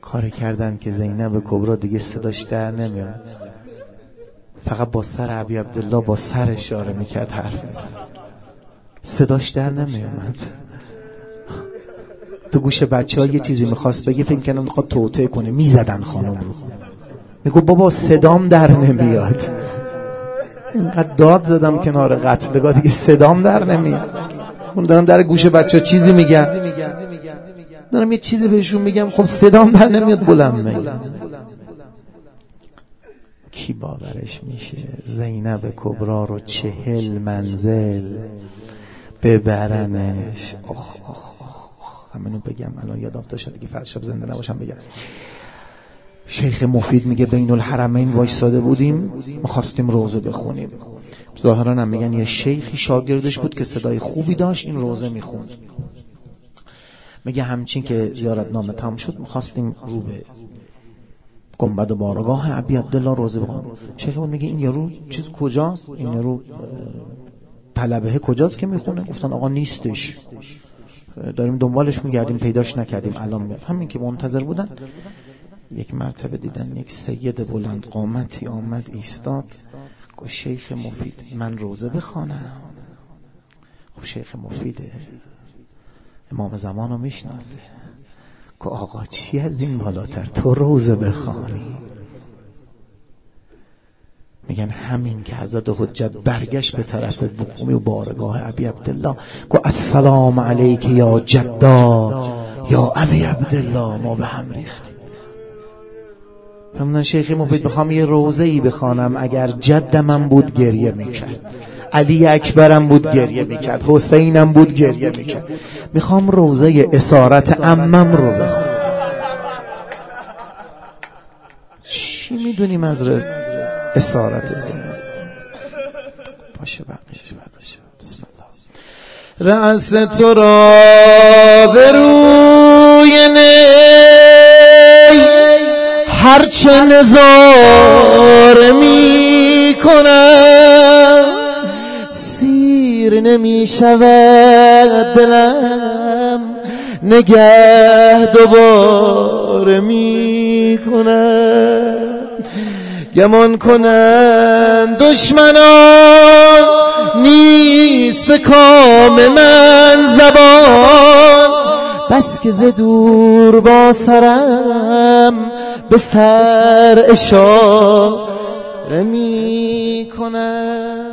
کار کردن که زینب کبرا دیگه صداش در نمیاد. فقط با سر عبی عبدالله با سر اشاره می‌کرد حرف میزن صداش در نمیومد تو گوش بچه ها یه چیزی می‌خواست بگه فکر کنم می‌خواد توته کنه. می‌زدن خانم رو. میگو بابا صدام در نمیاد. اینقدر داد زدم کنار قتلگاه دیگه صدام در نمیاد. اون دارم در گوش بچه ها چیزی میگم. دارم یه چیزی بهشون میگم خب صدام در نمیاد بلند میگم کی باورش میشه؟ زینب کبرا رو چهل منزل ببرنش. آخ آخ آخ همینو بگم الان یاد افتاد شد دیگه فرشب زنده نباشم بگم. شیخ مفید میگه بین الحرمین وایساده بودیم می‌خواستیم روزه بخونیم. ظاهرا هم میگن یه شیخی شاگردش بود که صدای خوبی داشت این روزه می‌خوند. میگه همچین که زیارت نامه تم شد می‌خواستیم رو به گنبد و بارگاه عبی عبدالله روزه بخونیم شیخ میگه این یارو چیز کجاست؟ این یارو طلبه کجاست که می‌خونه؟ گفتن آقا نیستش. داریم دنبالش میگردیم پیداش نکردیم الان همین که منتظر بودن یک مرتبه دیدن یک سید بلند قامتی آمد ایستاد. گفت شیخ مفید من روزه بخوانم. خب شیخ مفیده امام زمان رو می‌شناسه. که آقا چی از این بالاتر؟ تو روزه بخوانی. میگن همین که حضرت حجت برگشت به طرف بقومی و بارگاه ابی عبدالله گو السلام علیک یا جدا یا ابی عبدالله ما به هم ریختیم. همون شیخ مفید بخوام یه روزه ای بخوانم. اگر جدمم بود گریه می‌کرد. علی اکبرم بود گریه می‌کرد. حسینم بود گریه می‌کرد. می‌خوام روزه اسارت امم رو بخونم. چی می‌دونیم از اسارت؟ باشه برداشت برداشت بسم الله. رأس تو را به روی نی. هرچه نظاره می نمی شود دلم نگه دوباره می کنم گمان کنند دشمنان نیست به کام من زبان. بس که ز دور با سرم به سر اشاره می کنم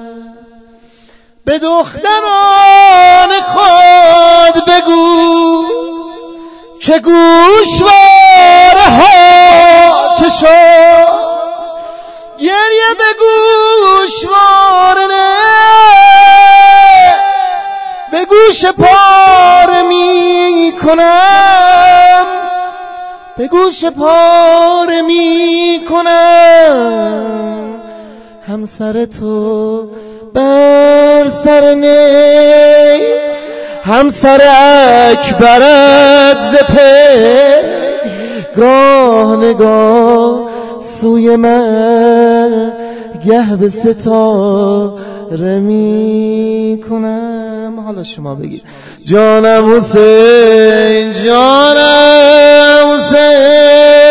به دختران خود بگو که گوشواره ها چه شد گریه به گوشواره به گوش پاره می کنم. به گوش پاره می کنم. همسر تو بر سر نی. همسر اکبرت ز گاه نگاه سوی من گه به ستاره می کنم. حالا شما بگید. جانم حسین جانم حسین.